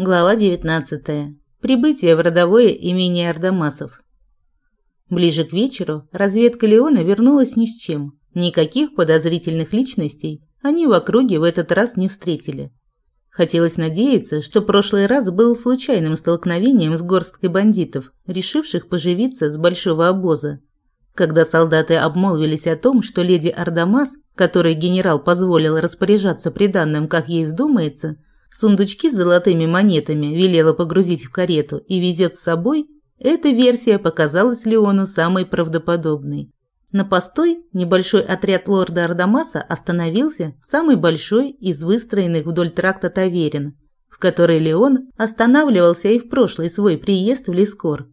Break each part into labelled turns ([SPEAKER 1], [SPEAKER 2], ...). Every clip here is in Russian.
[SPEAKER 1] Глава 19. Прибытие в родовое имение Ардамасов. Ближе к вечеру разведка Леона вернулась ни с чем. Никаких подозрительных личностей они в округе в этот раз не встретили. Хотелось надеяться, что прошлый раз был случайным столкновением с горсткой бандитов, решивших поживиться с большого обоза. Когда солдаты обмолвились о том, что леди Ардамас, которой генерал позволил распоряжаться приданным, как ей вздумается, Сундучки с золотыми монетами велела погрузить в карету и везет с собой, эта версия показалась Леону самой правдоподобной. На постой небольшой отряд лорда Ардамаса остановился в самой большой из выстроенных вдоль тракта таверен, в которой Леон останавливался и в прошлый свой приезд в Лискор.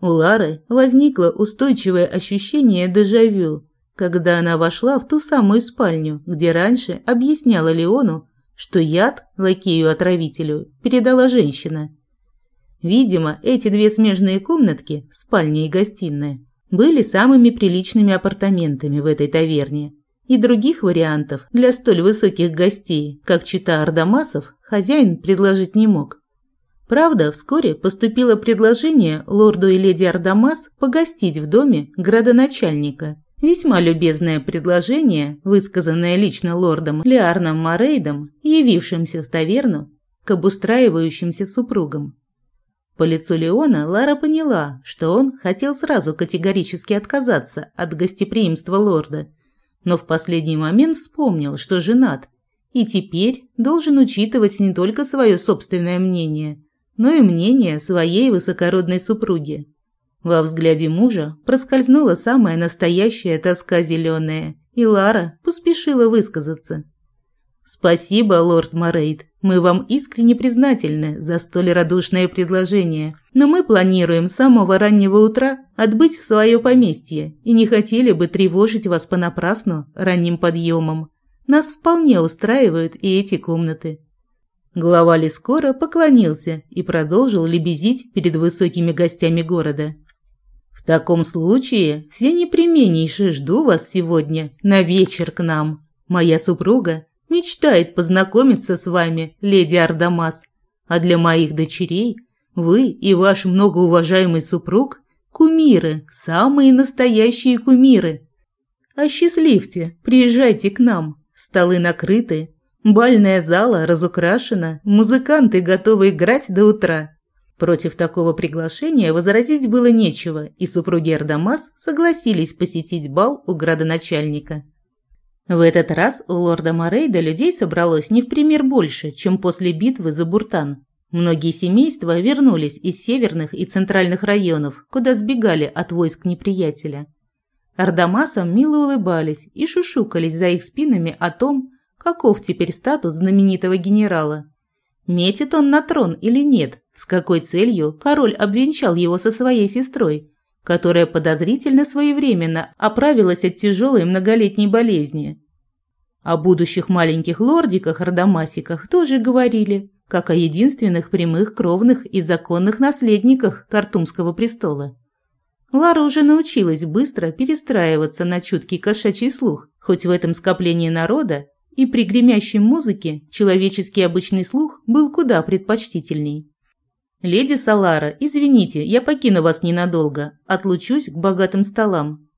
[SPEAKER 1] У Лары возникло устойчивое ощущение дежавю, когда она вошла в ту самую спальню, где раньше объясняла Леону, что яд лакею-отравителю передала женщина. Видимо, эти две смежные комнатки, спальня и гостиная, были самыми приличными апартаментами в этой таверне. И других вариантов для столь высоких гостей, как чита Ардамасов, хозяин предложить не мог. Правда, вскоре поступило предложение лорду и леди Ардамас погостить в доме градоначальника – Весьма любезное предложение, высказанное лично лордом Лиарном Морейдом, явившимся в таверну к обустраивающимся супругам. По лицу Леона Лара поняла, что он хотел сразу категорически отказаться от гостеприимства лорда, но в последний момент вспомнил, что женат, и теперь должен учитывать не только свое собственное мнение, но и мнение своей высокородной супруги. Во взгляде мужа проскользнула самая настоящая тоска зеленая, и Лара поспешила высказаться. «Спасибо, лорд Морейд. Мы вам искренне признательны за столь радушное предложение, но мы планируем с самого раннего утра отбыть в свое поместье и не хотели бы тревожить вас понапрасну ранним подъемом. Нас вполне устраивают и эти комнаты». Глава Лискора поклонился и продолжил лебезить перед высокими гостями города. В таком случае все непременнейше жду вас сегодня на вечер к нам. Моя супруга мечтает познакомиться с вами, леди Ардамас. А для моих дочерей вы и ваш многоуважаемый супруг – кумиры, самые настоящие кумиры. Осчастливьте, приезжайте к нам. Столы накрыты, бальная зала разукрашена, музыканты готовы играть до утра. Против такого приглашения возразить было нечего, и супруги Ардамас согласились посетить бал у градоначальника. В этот раз у лорда Морейда людей собралось не в пример больше, чем после битвы за Буртан. Многие семейства вернулись из северных и центральных районов, куда сбегали от войск неприятеля. Ардамасам мило улыбались и шушукались за их спинами о том, каков теперь статус знаменитого генерала. Метит он на трон или нет, с какой целью король обвенчал его со своей сестрой, которая подозрительно своевременно оправилась от тяжелой многолетней болезни. О будущих маленьких лордиках-родомасиках тоже говорили, как о единственных прямых кровных и законных наследниках Картумского престола. Лара уже научилась быстро перестраиваться на чуткий кошачий слух, хоть в этом скоплении народа и при гремящей музыке человеческий обычный слух был куда предпочтительней. «Леди Салара, извините, я покину вас ненадолго. Отлучусь к богатым столам».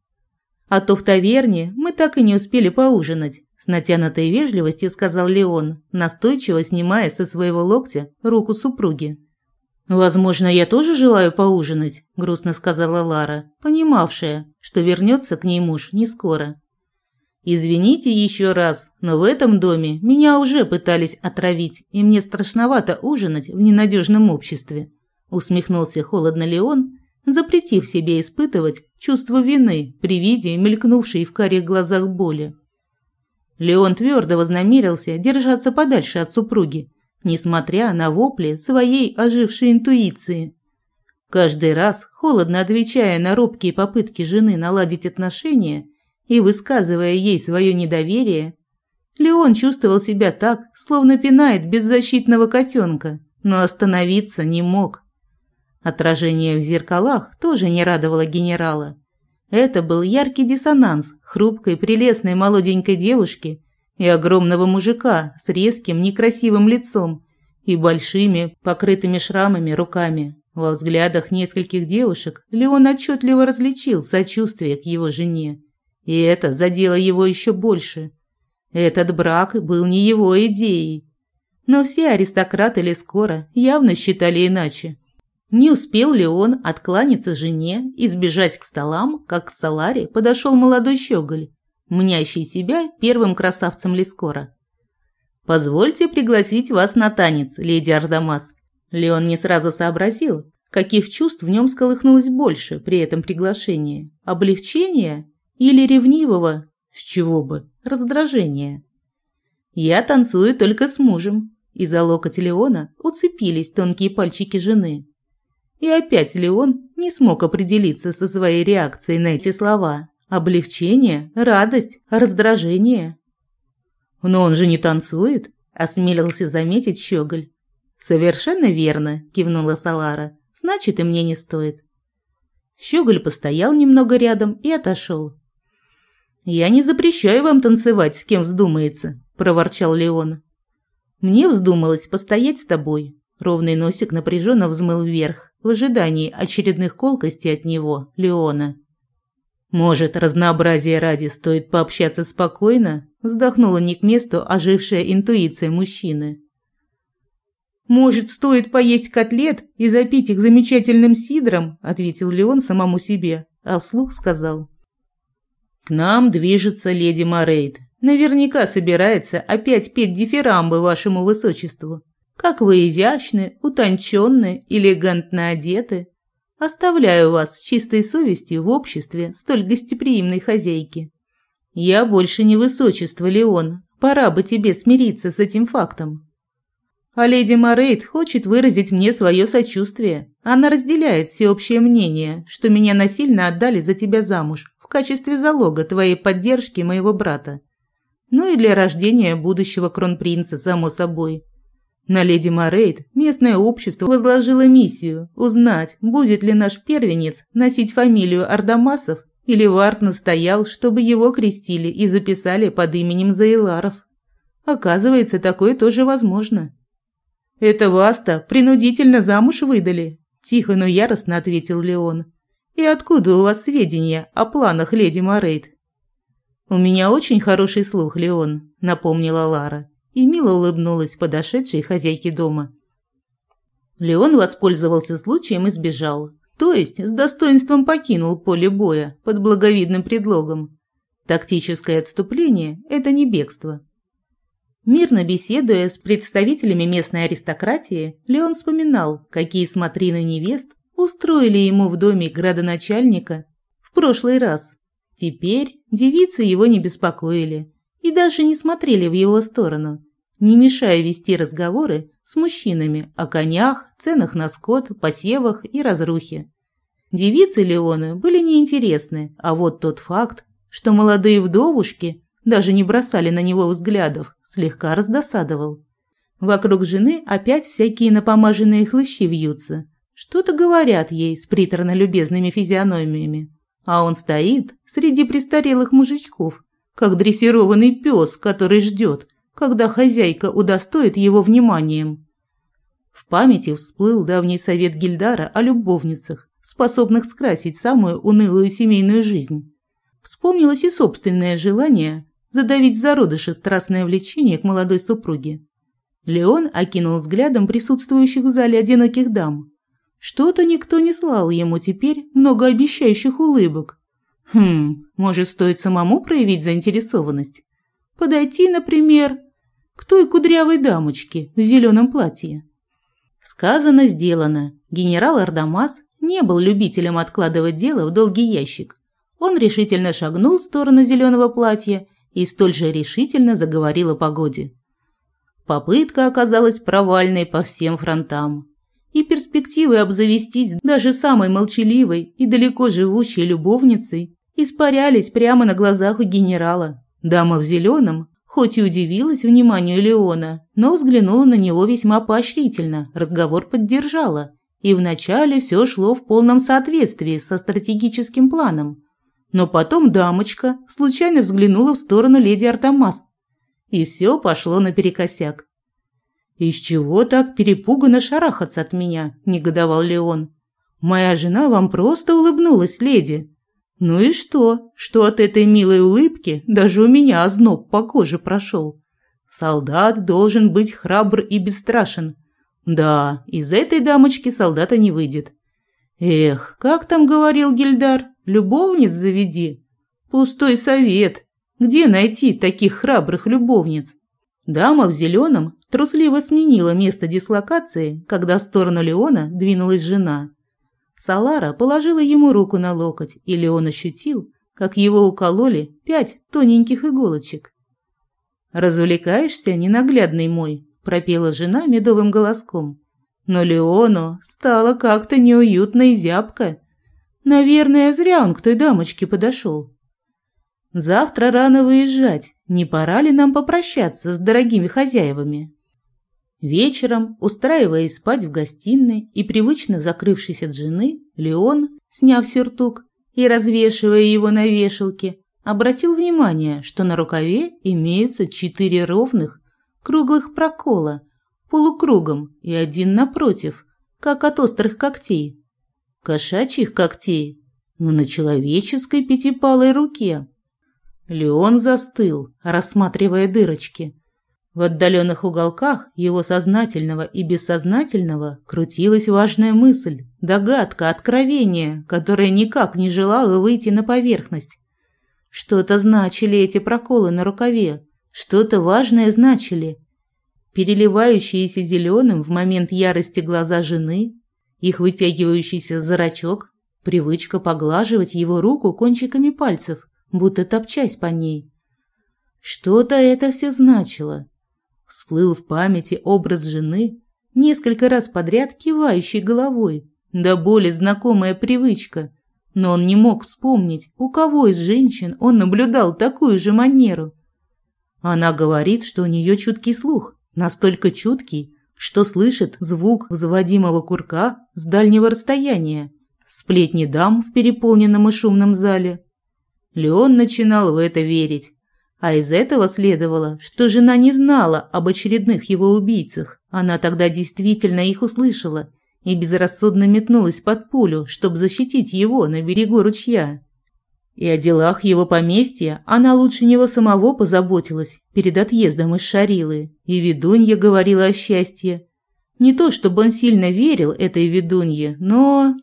[SPEAKER 1] «А то в таверне мы так и не успели поужинать», – с натянутой вежливостью сказал Леон, настойчиво снимая со своего локтя руку супруги. «Возможно, я тоже желаю поужинать», – грустно сказала Лара, понимавшая, что вернется к ней муж не скоро. Извините еще раз, но в этом доме меня уже пытались отравить, и мне страшновато ужинать в ненадежном обществе. Усмехнулся холодно Леон, запретив себе испытывать чувство вины при виде мелькнувшей в карих глазах боли. Леон твердо вознамерился держаться подальше от супруги, несмотря на вопли своей ожившей интуиции. Каждый раз, холодно отвечая на робкие попытки жены наладить отношения, и высказывая ей свое недоверие, Леон чувствовал себя так, словно пинает беззащитного котенка, но остановиться не мог. Отражение в зеркалах тоже не радовало генерала. Это был яркий диссонанс хрупкой, прелестной молоденькой девушки и огромного мужика с резким, некрасивым лицом, и большими, покрытыми шрамами руками. Во взглядах нескольких девушек Леон отчетливо различил сочувствие к его жене. И это задело его еще больше. Этот брак был не его идеей. Но все аристократы Лескора явно считали иначе. Не успел ли он откланяться жене и сбежать к столам, как к Саларе подошел молодой щеголь, мнящий себя первым красавцем Лескора. «Позвольте пригласить вас на танец, леди Ардамас». Леон не сразу сообразил, каких чувств в нем сколыхнулось больше при этом приглашении. Облегчения или ревнивого, с чего бы, раздражения. «Я танцую только с мужем», и за локоть Леона уцепились тонкие пальчики жены. И опять Леон не смог определиться со своей реакцией на эти слова. Облегчение, радость, раздражение. «Но он же не танцует», – осмелился заметить Щеголь. «Совершенно верно», – кивнула Салара. «Значит, и мне не стоит». Щеголь постоял немного рядом и отошел. «Я не запрещаю вам танцевать, с кем вздумается», – проворчал Леон. «Мне вздумалось постоять с тобой, Ровный носик напряженно взмыл вверх, в ожидании очередных колкостей от него, Леона. «Может, разнообразие ради стоит пообщаться спокойно?» Вздохнула не к месту ожившая интуиция мужчины. «Может, стоит поесть котлет и запить их замечательным сидром?» ответил Леон самому себе, а вслух сказал. «К нам движется леди Морейд. Наверняка собирается опять петь дифирамбы вашему высочеству. Как вы изящны, утонченны, элегантно одеты. Оставляю вас с чистой совестью в обществе столь гостеприимной хозяйки. Я больше не высочество, Леон. Пора бы тебе смириться с этим фактом. А леди Морейд хочет выразить мне свое сочувствие. Она разделяет всеобщее мнение, что меня насильно отдали за тебя замуж качестве залога твоей поддержки моего брата. Ну и для рождения будущего кронпринца, само собой. На леди Морейд местное общество возложило миссию узнать, будет ли наш первенец носить фамилию Ардамасов или Варт настоял, чтобы его крестили и записали под именем Заиларов. Оказывается, такое тоже возможно. «Это вас-то принудительно замуж выдали?» – тихо, но яростно ответил Леон. «И откуда у вас сведения о планах леди Морейд?» «У меня очень хороший слух, Леон», – напомнила Лара и мило улыбнулась подошедшей хозяйке дома. Леон воспользовался случаем и сбежал. То есть с достоинством покинул поле боя под благовидным предлогом. Тактическое отступление – это не бегство. Мирно беседуя с представителями местной аристократии, Леон вспоминал, какие смотрины невест устроили ему в доме градоначальника в прошлый раз. Теперь девицы его не беспокоили и даже не смотрели в его сторону, не мешая вести разговоры с мужчинами о конях, ценах на скот, посевах и разрухе. Девицы Леоны были неинтересны, а вот тот факт, что молодые вдовушки даже не бросали на него взглядов, слегка раздосадовал. Вокруг жены опять всякие напомаженные хлыщи вьются. Что-то говорят ей с приторно-любезными физиономиями. А он стоит среди престарелых мужичков, как дрессированный пес, который ждет, когда хозяйка удостоит его вниманием. В памяти всплыл давний совет Гильдара о любовницах, способных скрасить самую унылую семейную жизнь. Вспомнилось и собственное желание задавить в зародыше страстное влечение к молодой супруге. Леон окинул взглядом присутствующих в зале одиноких дам. Что-то никто не слал ему теперь многообещающих улыбок, Хм, может, стоит самому проявить заинтересованность? Подойти, например, к той кудрявой дамочке в зеленом платье. Сказано, сделано. Генерал Ардамас не был любителем откладывать дело в долгий ящик. Он решительно шагнул в сторону зеленого платья и столь же решительно заговорил о погоде. Попытка оказалась провальной по всем фронтам. И перспективы обзавестись даже самой молчаливой и далеко живущей любовницей испарялись прямо на глазах у генерала. Дама в зеленом, хоть и удивилась вниманию Леона, но взглянула на него весьма поощрительно, разговор поддержала. И вначале все шло в полном соответствии со стратегическим планом. Но потом дамочка случайно взглянула в сторону леди Артамас. И все пошло наперекосяк. «Из чего так перепуганно шарахаться от меня?» – негодовал Леон. «Моя жена вам просто улыбнулась, леди». «Ну и что? Что от этой милой улыбки даже у меня озноб по коже прошел?» Солдат должен быть храбр и бесстрашен. Да, из этой дамочки солдата не выйдет. Эх, как там говорил Гильдар, любовниц заведи. Пустой совет. Где найти таких храбрых любовниц? Дама в зеленом трусливо сменила место дислокации, когда в сторону Леона двинулась жена. Салара положила ему руку на локоть, и Леон ощутил, как его укололи пять тоненьких иголочек. «Развлекаешься, ненаглядный мой?» – пропела жена медовым голоском. Но Леону стало как-то неуютно и зябко. Наверное, зря он к той дамочке подошел. Завтра рано выезжать. Не пора ли нам попрощаться с дорогими хозяевами? Вечером, устраиваясь спать в гостиной и привычно закрывшись от жены, Леон, сняв сюртук и развешивая его на вешалке, обратил внимание, что на рукаве имеются четыре ровных, круглых прокола, полукругом и один напротив, как от острых когтей. Кошачьих когтей, но на человеческой пятипалой руке. Леон застыл, рассматривая дырочки. В отдаленных уголках его сознательного и бессознательного крутилась важная мысль, догадка, откровение, которое никак не желало выйти на поверхность. Что-то значили эти проколы на рукаве, что-то важное значили. Переливающиеся зеленым в момент ярости глаза жены, их вытягивающийся зрачок, привычка поглаживать его руку кончиками пальцев – будто топчась по ней. Что-то это все значило. Всплыл в памяти образ жены, несколько раз подряд кивающей головой, да более знакомая привычка. Но он не мог вспомнить, у кого из женщин он наблюдал такую же манеру. Она говорит, что у нее чуткий слух, настолько чуткий, что слышит звук взводимого курка с дальнего расстояния, сплетни дам в переполненном и шумном зале, Леон начинал в это верить. А из этого следовало, что жена не знала об очередных его убийцах. Она тогда действительно их услышала и безрассудно метнулась под пулю, чтобы защитить его на берегу ручья. И о делах его поместья она лучше него самого позаботилась перед отъездом из Шарилы, и ведунья говорила о счастье. Не то, чтобы он сильно верил этой ведунье, но...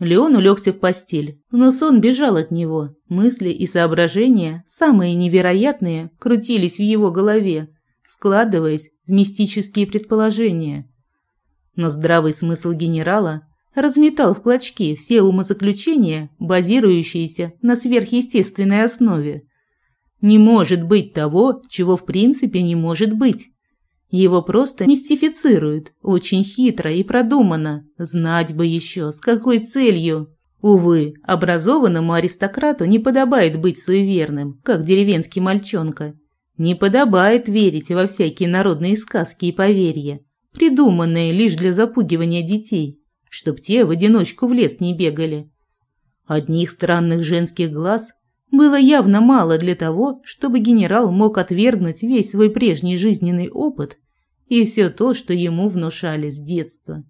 [SPEAKER 1] Леон улегся в постель, но сон бежал от него. Мысли и соображения, самые невероятные, крутились в его голове, складываясь в мистические предположения. Но здравый смысл генерала разметал в клочки все умозаключения, базирующиеся на сверхъестественной основе. Не может быть того, чего в принципе не может быть. Его просто мистифицируют, очень хитро и продуманно. Знать бы еще, с какой целью. Увы, образованному аристократу не подобает быть суеверным, как деревенский мальчонка. Не подобает верить во всякие народные сказки и поверья, придуманные лишь для запугивания детей, чтоб те в одиночку в лес не бегали. Одних странных женских глаз было явно мало для того, чтобы генерал мог отвергнуть весь свой прежний жизненный опыт и все то, что ему внушали с детства.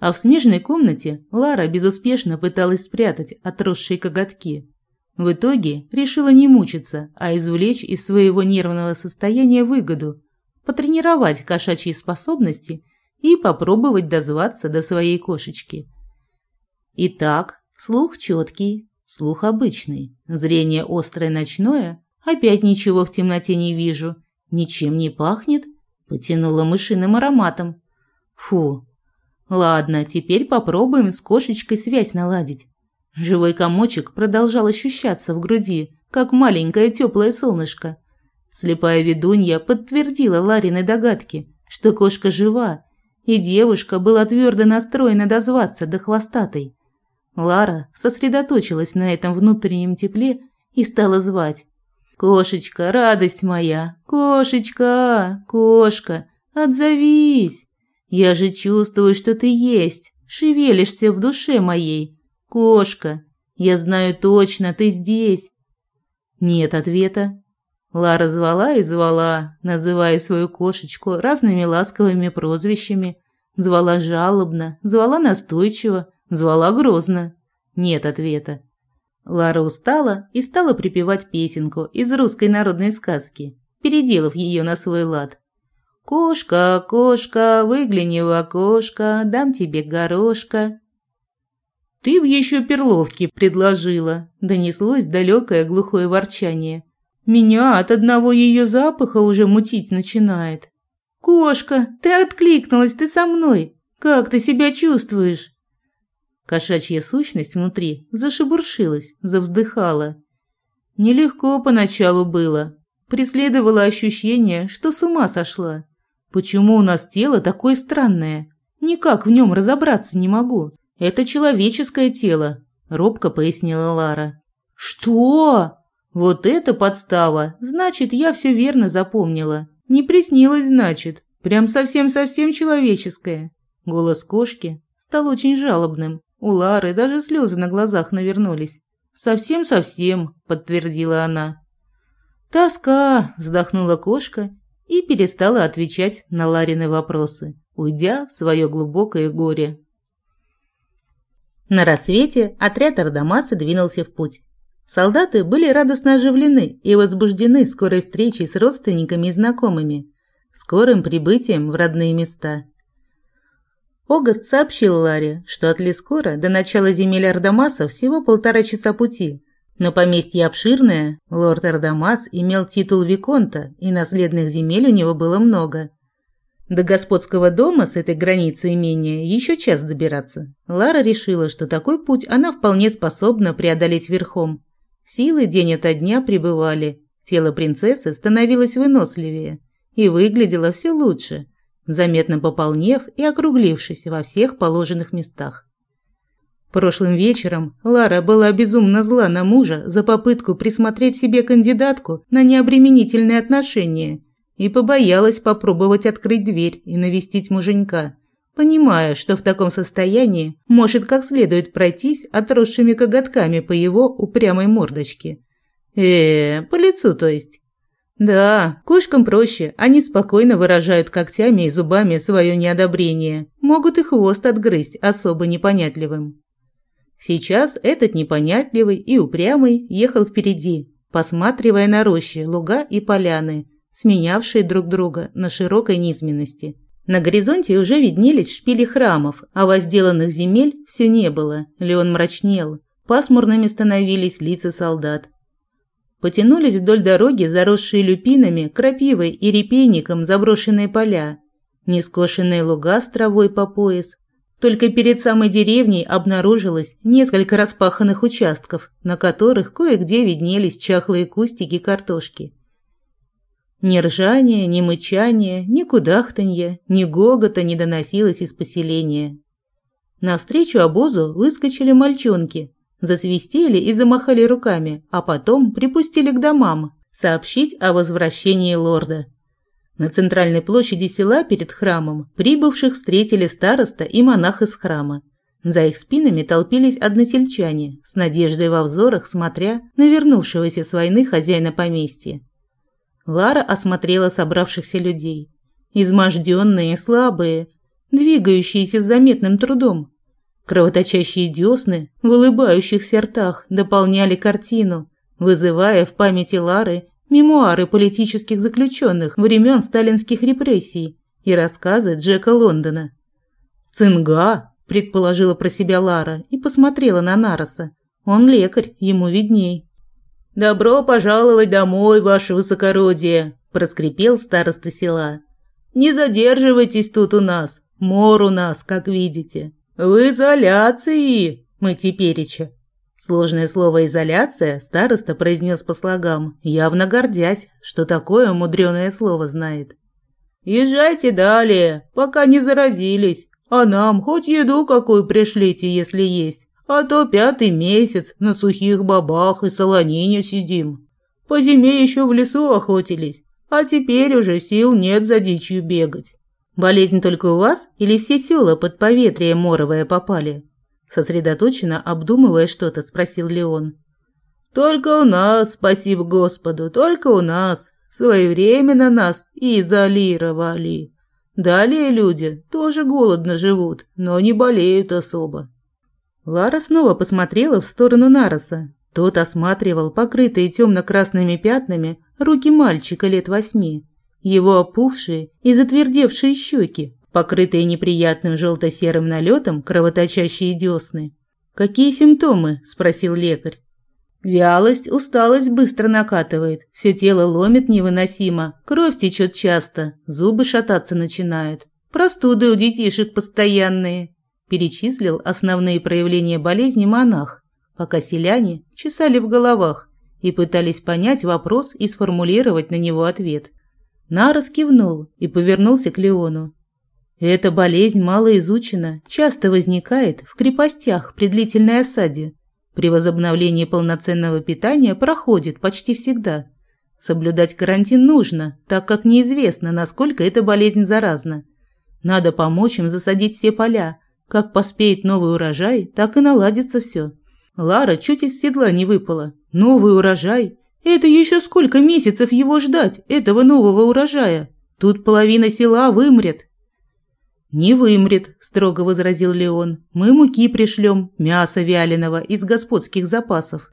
[SPEAKER 1] А в смежной комнате Лара безуспешно пыталась спрятать отросшие коготки. В итоге решила не мучиться, а извлечь из своего нервного состояния выгоду, потренировать кошачьи способности и попробовать дозваться до своей кошечки. Итак, слух четкий, слух обычный, зрение острое ночное, опять ничего в темноте не вижу, ничем не пахнет Потянула мышиным ароматом. Фу. Ладно, теперь попробуем с кошечкой связь наладить. Живой комочек продолжал ощущаться в груди, как маленькое теплое солнышко. Слепая ведунья подтвердила Ларины догадки, что кошка жива, и девушка была твердо настроена дозваться до хвостатой. Лара сосредоточилась на этом внутреннем тепле и стала звать. Кошечка, радость моя, кошечка, кошка, отзовись. Я же чувствую, что ты есть, шевелишься в душе моей. Кошка, я знаю точно, ты здесь. Нет ответа. Лара звала и звала, называя свою кошечку разными ласковыми прозвищами. Звала жалобно, звала настойчиво, звала грозно. Нет ответа. Лара устала и стала припевать песенку из русской народной сказки, переделав ее на свой лад. «Кошка, кошка, выгляни в окошко, дам тебе горошка». «Ты б еще перловки предложила», – донеслось далекое глухое ворчание. «Меня от одного ее запаха уже мутить начинает». «Кошка, ты откликнулась, ты со мной. Как ты себя чувствуешь?» Кошачья сущность внутри зашебуршилась, завздыхала. Нелегко поначалу было. Преследовало ощущение, что с ума сошла. Почему у нас тело такое странное? Никак в нем разобраться не могу. Это человеческое тело, робко пояснила Лара. Что? Вот это подстава. Значит, я все верно запомнила. Не приснилось, значит. Прям совсем-совсем человеческое. Голос кошки стал очень жалобным. У Лары даже слезы на глазах навернулись. «Совсем-совсем», – подтвердила она. «Тоска», – вздохнула кошка и перестала отвечать на Ларины вопросы, уйдя в свое глубокое горе. На рассвете отряд Ардамаса двинулся в путь. Солдаты были радостно оживлены и возбуждены скорой встречей с родственниками и знакомыми, скорым прибытием в родные места. Огаст сообщил Ларе, что от Лескора до начала земель Ардамаса всего полтора часа пути, но поместье обширное, лорд Ардамас имел титул Виконта, и наследных земель у него было много. До господского дома с этой границы имения еще час добираться. Лара решила, что такой путь она вполне способна преодолеть верхом. Силы день ото дня прибывали, тело принцессы становилось выносливее и выглядело все лучше, заметно пополнев и округлившись во всех положенных местах. Прошлым вечером Лара была безумно зла на мужа за попытку присмотреть себе кандидатку на необременительные отношения и побоялась попробовать открыть дверь и навестить муженька, понимая, что в таком состоянии может как следует пройтись отросшими коготками по его упрямой мордочке. Э, по лицу, то есть. Да, кошкам проще, они спокойно выражают когтями и зубами свое неодобрение, могут и хвост отгрызть особо непонятливым. Сейчас этот непонятливый и упрямый ехал впереди, посматривая на рощи, луга и поляны, сменявшие друг друга на широкой низменности. На горизонте уже виднелись шпили храмов, а возделанных земель все не было. Леон мрачнел. Пасмурными становились лица солдат. Потянулись вдоль дороги, заросшие люпинами, крапивой и репейником заброшенные поля, нескошенные луга с травой по пояс, только перед самой деревней обнаружилось несколько распаханных участков, на которых кое-где виднелись чахлые кустики картошки. Ни ржания, ни мычания, ни кудахтанья, ни гогота не доносилось из поселения. Навстречу обозу выскочили мальчонки, засвистели и замахали руками, а потом припустили к домам сообщить о возвращении лорда. На центральной площади села перед храмом прибывших встретили староста и монах из храма. За их спинами толпились односельчане, с надеждой во взорах смотря на вернувшегося с войны хозяина поместья. Лара осмотрела собравшихся людей. Изможденные, слабые, двигающиеся с заметным трудом. Кровоточащие десны в улыбающихся ртах дополняли картину, вызывая в памяти Лары мемуары политических заключенных времен сталинских репрессий и рассказы Джека Лондона. «Цинга», – предположила про себя Лара и посмотрела на Нароса. «Он лекарь, ему видней». «Добро пожаловать домой, ваше высокородие», – проскрипел староста села. «Не задерживайтесь тут у нас, мор у нас, как видите. В изоляции мы тепереча. Сложное слово «изоляция» староста произнес по слогам, явно гордясь, что такое мудреное слово знает. «Езжайте далее, пока не заразились, а нам хоть еду какую пришлите, если есть, а то пятый месяц на сухих бобах и солонине сидим. По зиме еще в лесу охотились, а теперь уже сил нет за дичью бегать. Болезнь только у вас или все села под поветрие моровое попали?» Сосредоточенно обдумывая что-то, спросил Леон. Только у нас, спасибо Господу, только у нас. Своевременно нас изолировали. Далее люди тоже голодно живут, но не болеют особо. Лара снова посмотрела в сторону Нароса. Тот осматривал покрытые темно-красными пятнами руки мальчика лет восьми, его опухшие и затвердевшие щеки, покрытые неприятным желто-серым налетом кровоточащие десны. «Какие симптомы?» – спросил лекарь. Вялость, усталость быстро накатывает, все тело ломит невыносимо, кровь течет часто, зубы шататься начинают. Простуды у детишек постоянные. Перечислил основные проявления болезни монах, пока селяне чесали в головах и пытались понять вопрос и сформулировать на него ответ. Нарос кивнул и повернулся к Леону. Эта болезнь мало изучена, часто возникает в крепостях при длительной осаде. При возобновлении полноценного питания проходит почти всегда. Соблюдать карантин нужно, так как неизвестно, насколько эта болезнь заразна. Надо помочь им засадить все поля. Как поспеет новый урожай, так и наладится все. Лара чуть из седла не выпала. Новый урожай? Это еще сколько месяцев его ждать, этого нового урожая? Тут половина села вымрет, «Не вымрет», – строго возразил Леон. «Мы муки пришлем, мясо вяленого из господских запасов».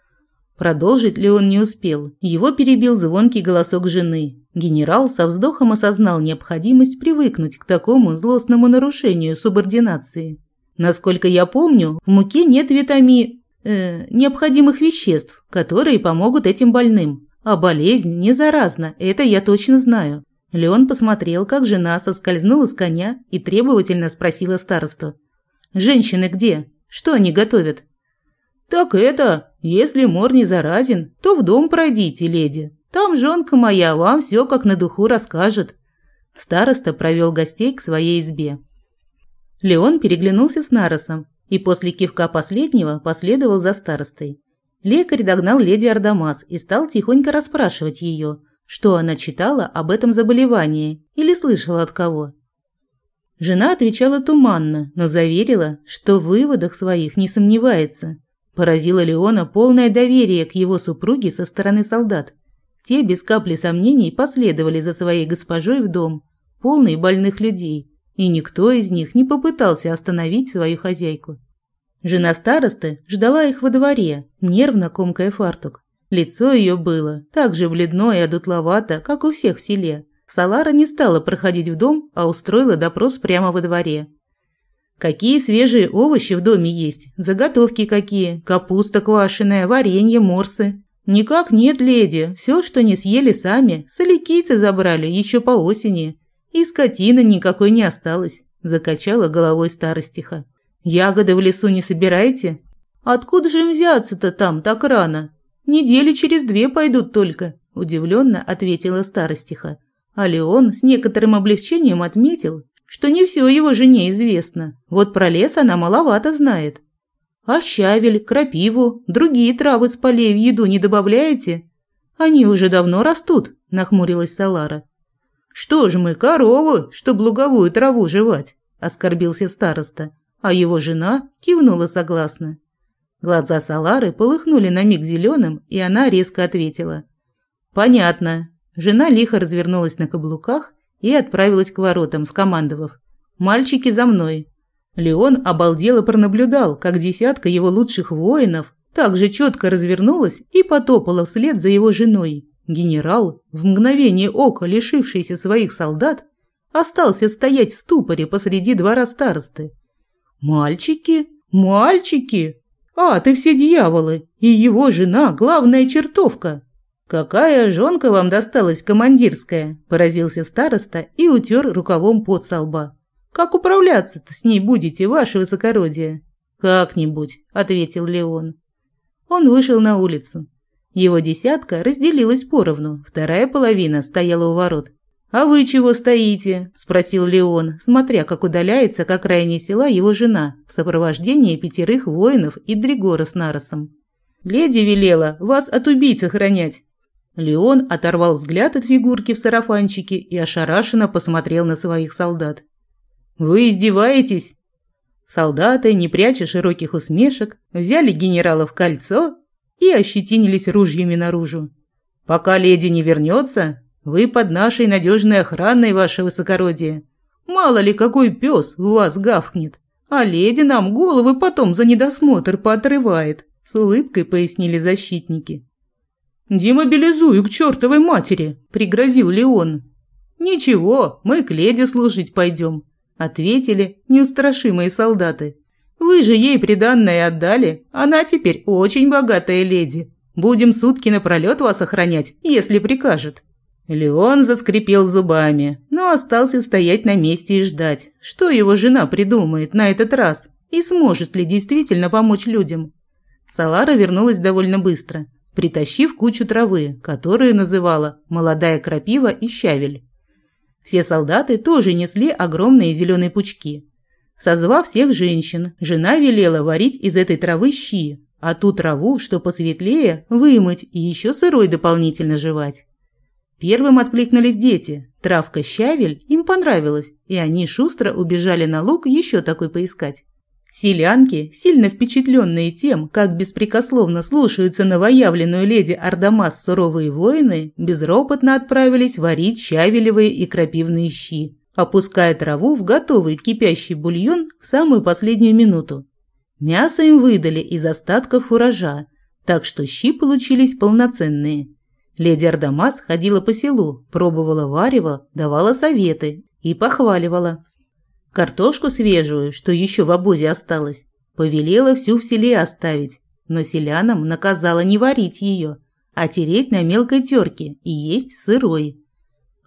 [SPEAKER 1] Продолжить Леон не успел. Его перебил звонкий голосок жены. Генерал со вздохом осознал необходимость привыкнуть к такому злостному нарушению субординации. Насколько я помню, в муке нет витами... Э, необходимых веществ, которые помогут этим больным. А болезнь не заразна, это я точно знаю. Леон посмотрел, как жена соскользнула с коня и требовательно спросила старосту. «Женщины где? Что они готовят?» «Так это, если мор не заразен, то в дом пройдите, леди. Там жонка моя вам все как на духу расскажет». Староста провел гостей к своей избе. Леон переглянулся с Наросом и после кивка последнего последовал за старостой. Лекарь догнал леди Ардамас и стал тихонько расспрашивать ее – что она читала об этом заболевании или слышала от кого. Жена отвечала туманно, но заверила, что в выводах своих не сомневается. Поразило Леона полное доверие к его супруге со стороны солдат. Те без капли сомнений последовали за своей госпожой в дом, полный больных людей, и никто из них не попытался остановить свою хозяйку. Жена старосты ждала их во дворе, нервно комкая фартук. Лицо ее было так же бледно и одутловато, как у всех в селе. Салара не стала проходить в дом, а устроила допрос прямо во дворе. Какие свежие овощи в доме есть? Заготовки какие? Капуста квашеная, варенье, морсы? Никак нет, леди. Все, что не съели сами, соликийцы забрали еще по осени. И скотины никакой не осталось, закачала головой старостиха. Ягоды в лесу не собираете? Откуда же им взяться-то там так рано? Недели через две пойдут только, удивленно ответила старостиха. А Леон с некоторым облегчением отметил, что не все его жене известно. Вот про лес она маловато знает. А щавель, крапиву, другие травы с полей в еду не добавляете? Они уже давно растут, нахмурилась Салара. Что ж мы, коровы, чтоб луговую траву жевать, оскорбился староста, а его жена кивнула согласно. Глаза Салары полыхнули на миг зеленым, и она резко ответила. «Понятно». Жена лихо развернулась на каблуках и отправилась к воротам, скомандовав. «Мальчики за мной». Леон обалдело пронаблюдал, как десятка его лучших воинов также четко развернулась и потопала вслед за его женой. Генерал, в мгновение ока лишившийся своих солдат, остался стоять в ступоре посреди двора старосты. «Мальчики? Мальчики!» А, ты все дьяволы, и его жена – главная чертовка. Какая жонка вам досталась командирская? Поразился староста и утер рукавом под лба. Как управляться-то с ней будете, ваше высокородие? Как-нибудь, ответил Леон. Он вышел на улицу. Его десятка разделилась поровну, вторая половина стояла у ворот. «А вы чего стоите?» – спросил Леон, смотря, как удаляется к окраине села его жена в сопровождении пятерых воинов и Дригора с Наросом. «Леди велела вас от убийцы охранять». Леон оторвал взгляд от фигурки в сарафанчике и ошарашенно посмотрел на своих солдат. «Вы издеваетесь?» Солдаты, не пряча широких усмешек, взяли генерала в кольцо и ощетинились ружьями наружу. «Пока леди не вернется, вы под нашей надежной охраной, ваше высокородие. Мало ли какой пес в вас гавкнет, а леди нам головы потом за недосмотр поотрывает», с улыбкой пояснили защитники. «Демобилизую к чертовой матери», – пригрозил Леон. «Ничего, мы к леди служить пойдем», – ответили неустрашимые солдаты. «Вы же ей приданное отдали, она теперь очень богатая леди. Будем сутки напролет вас охранять, если прикажет». Леон заскрипел зубами, но остался стоять на месте и ждать, что его жена придумает на этот раз и сможет ли действительно помочь людям. Салара вернулась довольно быстро, притащив кучу травы, которую называла «молодая крапива» и «щавель». Все солдаты тоже несли огромные зеленые пучки. Созвав всех женщин, жена велела варить из этой травы щи, а ту траву, что посветлее, вымыть и еще сырой дополнительно жевать. Первым откликнулись дети. Травка щавель им понравилась, и они шустро убежали на луг еще такой поискать. Селянки, сильно впечатленные тем, как беспрекословно слушаются новоявленную леди Ардамас суровые воины, безропотно отправились варить щавелевые и крапивные щи, опуская траву в готовый кипящий бульон в самую последнюю минуту. Мясо им выдали из остатков урожа, так что щи получились полноценные. Леди Ардамас ходила по селу, пробовала варево, давала советы и похваливала. Картошку свежую, что еще в обозе осталось, повелела всю в селе оставить, но селянам наказала не варить ее, а тереть на мелкой терке и есть сырой.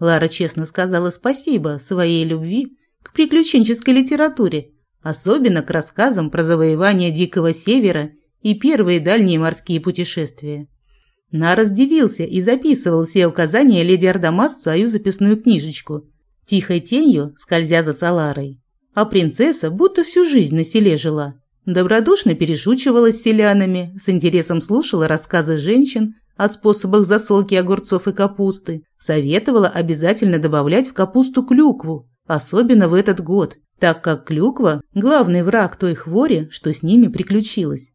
[SPEAKER 1] Лара честно сказала спасибо своей любви к приключенческой литературе, особенно к рассказам про завоевание Дикого Севера и первые дальние морские путешествия. Нарос дивился и записывал все указания леди Ардамас в свою записную книжечку – тихой тенью скользя за Саларой. А принцесса будто всю жизнь на селе жила. Добродушно перешучивалась с селянами, с интересом слушала рассказы женщин о способах засолки огурцов и капусты, советовала обязательно добавлять в капусту клюкву, особенно в этот год, так как клюква – главный враг той хвори, что с ними приключилось.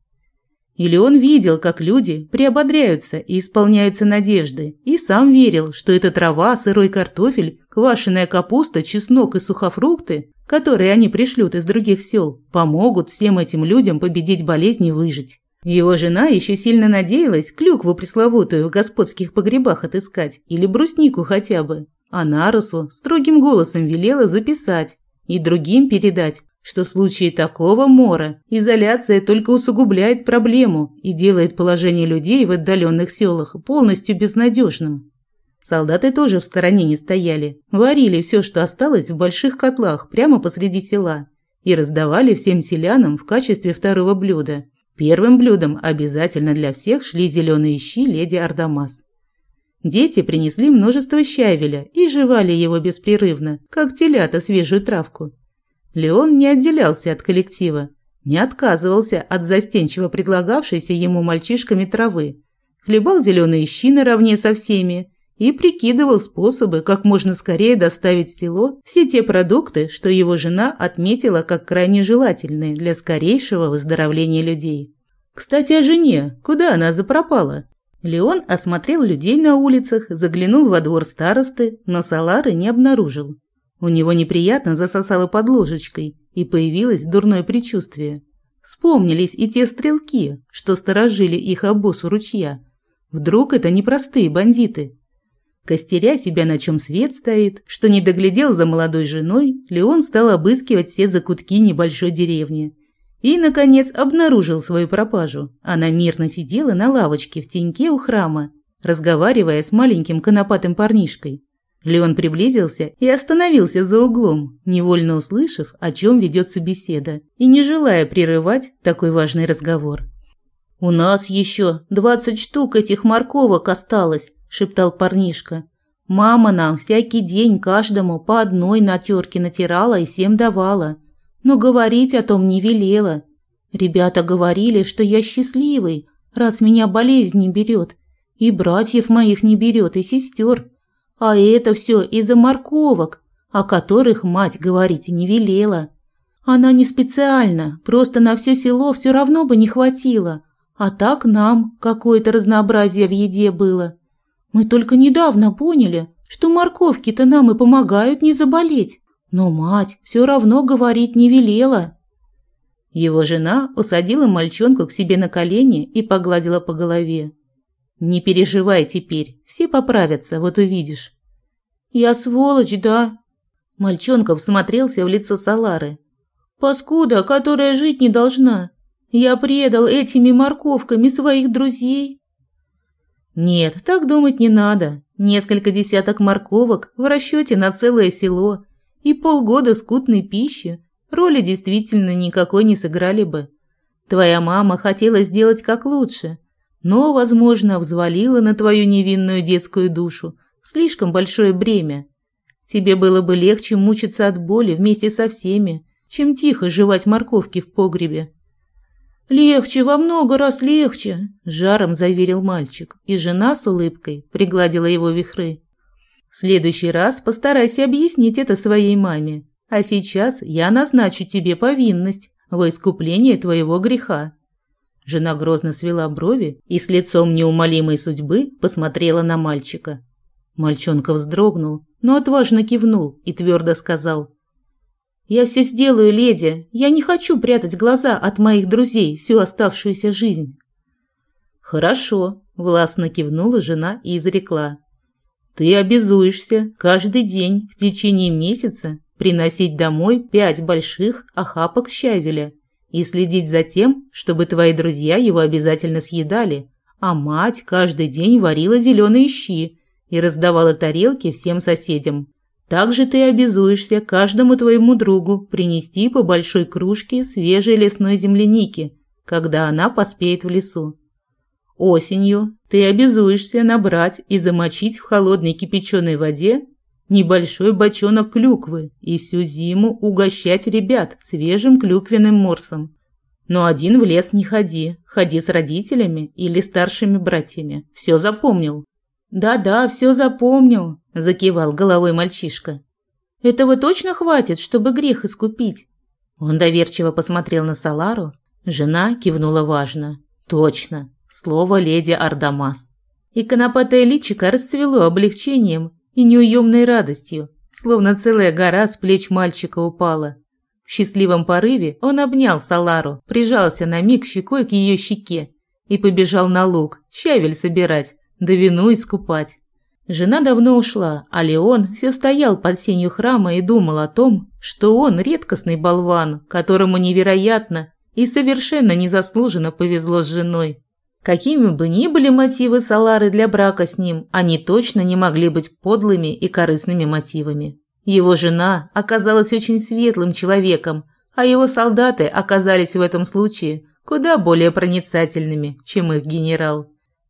[SPEAKER 1] Или он видел, как люди приободряются и исполняются надежды, и сам верил, что эта трава, сырой картофель, квашеная капуста, чеснок и сухофрукты, которые они пришлют из других сел, помогут всем этим людям победить болезнь и выжить. Его жена еще сильно надеялась клюкву пресловутую в господских погребах отыскать или бруснику хотя бы, а Нарусу строгим голосом велела записать и другим передать, что в случае такого мора изоляция только усугубляет проблему и делает положение людей в отдаленных селах полностью безнадежным. Солдаты тоже в стороне не стояли, варили все, что осталось в больших котлах прямо посреди села и раздавали всем селянам в качестве второго блюда. Первым блюдом обязательно для всех шли зеленые щи леди Ардамас. Дети принесли множество щавеля и жевали его беспрерывно, как телята свежую травку. Леон не отделялся от коллектива, не отказывался от застенчиво предлагавшейся ему мальчишками травы, хлебал зеленые щи наравне со всеми и прикидывал способы, как можно скорее доставить в село все те продукты, что его жена отметила как крайне желательные для скорейшего выздоровления людей. Кстати, о жене. Куда она запропала? Леон осмотрел людей на улицах, заглянул во двор старосты, но Салары не обнаружил. У него неприятно засосало под ложечкой, и появилось дурное предчувствие. Вспомнились и те стрелки, что сторожили их обоз у ручья. Вдруг это не простые бандиты? Костеря себя, на чем свет стоит, что не доглядел за молодой женой, Леон стал обыскивать все закутки небольшой деревни. И, наконец, обнаружил свою пропажу. Она мирно сидела на лавочке в теньке у храма, разговаривая с маленьким конопатым парнишкой. Леон приблизился и остановился за углом, невольно услышав, о чем ведется беседа, и не желая прерывать такой важный разговор. «У нас еще двадцать штук этих морковок осталось», – шептал парнишка. «Мама нам всякий день каждому по одной на терке натирала и всем давала, но говорить о том не велела. Ребята говорили, что я счастливый, раз меня болезнь не берет, и братьев моих не берет, и сестер». А это все из-за морковок, о которых мать говорить не велела. Она не специально, просто на все село все равно бы не хватило. А так нам какое-то разнообразие в еде было. Мы только недавно поняли, что морковки-то нам и помогают не заболеть. Но мать все равно говорить не велела. Его жена усадила мальчонку к себе на колени и погладила по голове. «Не переживай теперь, все поправятся, вот увидишь». «Я сволочь, да?» Мальчонка всмотрелся в лицо Салары. «Паскуда, которая жить не должна. Я предал этими морковками своих друзей». «Нет, так думать не надо. Несколько десяток морковок в расчете на целое село и полгода скудной пищи роли действительно никакой не сыграли бы. Твоя мама хотела сделать как лучше, но, возможно, взвалила на твою невинную детскую душу слишком большое бремя. Тебе было бы легче мучиться от боли вместе со всеми, чем тихо жевать морковки в погребе. «Легче, во много раз легче», – жаром заверил мальчик, и жена с улыбкой пригладила его вихры. «В следующий раз постарайся объяснить это своей маме, а сейчас я назначу тебе повинность во искупление твоего греха». Жена грозно свела брови и с лицом неумолимой судьбы посмотрела на мальчика. Мальчонка вздрогнул, но отважно кивнул и твердо сказал – «Я все сделаю, леди. Я не хочу прятать глаза от моих друзей всю оставшуюся жизнь». «Хорошо», – властно кивнула жена и изрекла. «Ты обязуешься каждый день в течение месяца приносить домой пять больших охапок щавеля и следить за тем, чтобы твои друзья его обязательно съедали, а мать каждый день варила зеленые щи и раздавала тарелки всем соседям. Также ты обязуешься каждому твоему другу принести по большой кружке свежей лесной земляники, когда она поспеет в лесу. Осенью ты обязуешься набрать и замочить в холодной кипяченой воде небольшой бочонок клюквы и всю зиму угощать ребят свежим клюквенным морсом. Но один в лес не ходи, ходи с родителями или старшими братьями. Все запомнил? Да-да, все запомнил, – закивал головой мальчишка. «Этого точно хватит, чтобы грех искупить?» Он доверчиво посмотрел на Салару. Жена кивнула важно. «Точно. Слово леди Ардамас». И конопатое личико расцвело облегчением и неуемной радостью, словно целая гора с плеч мальчика упала. В счастливом порыве он обнял Салару, прижался на миг щекой к ее щеке и побежал на луг, щавель собирать, да вину искупать. Жена давно ушла, а Леон все стоял под сенью храма и думал о том, что он редкостный болван, которому невероятно и совершенно незаслуженно повезло с женой. Какими бы ни были мотивы Салары для брака с ним, они точно не могли быть подлыми и корыстными мотивами. Его жена оказалась очень светлым человеком, а его солдаты оказались в этом случае куда более проницательными, чем их генерал.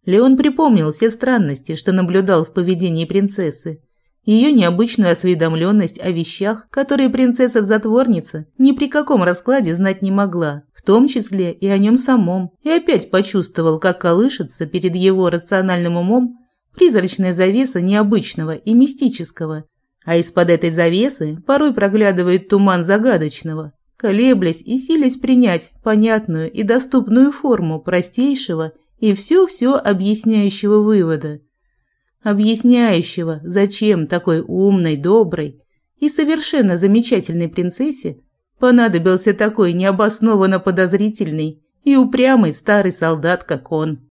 [SPEAKER 1] Леон припомнил все странности, что наблюдал в поведении принцессы. Ее необычную осведомленность о вещах, которые принцесса-затворница ни при каком раскладе знать не могла, в том числе и о нем самом, и опять почувствовал, как колышется перед его рациональным умом призрачная завеса необычного и мистического, а из-под этой завесы порой проглядывает туман загадочного, колеблясь и силясь принять понятную и доступную форму простейшего и все-все объясняющего вывода. Объясняющего, зачем такой умной, доброй и совершенно замечательной принцессе понадобился такой необоснованно подозрительный и упрямый старый солдат, как он.